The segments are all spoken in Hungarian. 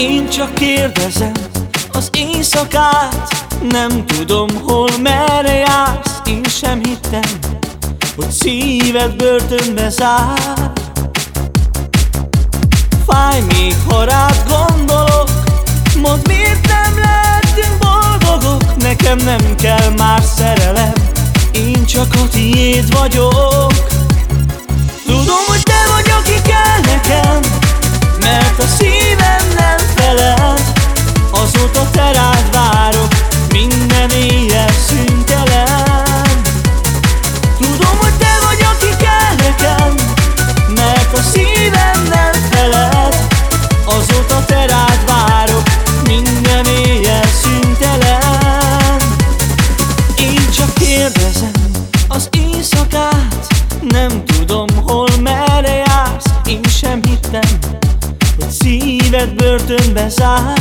Én csak kérdezem az éjszakát. Nem tudom, hol merre jársz. Én sem hittem, hogy szíved börtönbe zár. Fáj még, ha rád gondolok Mondd, miért nem lehetünk boldogok? Nekem nem kell már szerelem Én csak a tiéd vagyok. Geht wird im Besar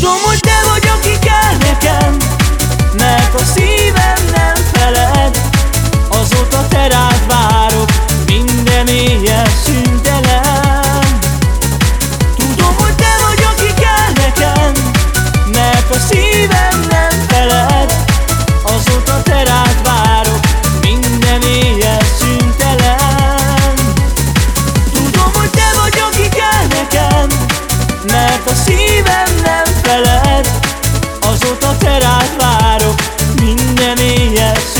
Tudom, hogy te vagy, aki kell nekem Mert a szív me, yes.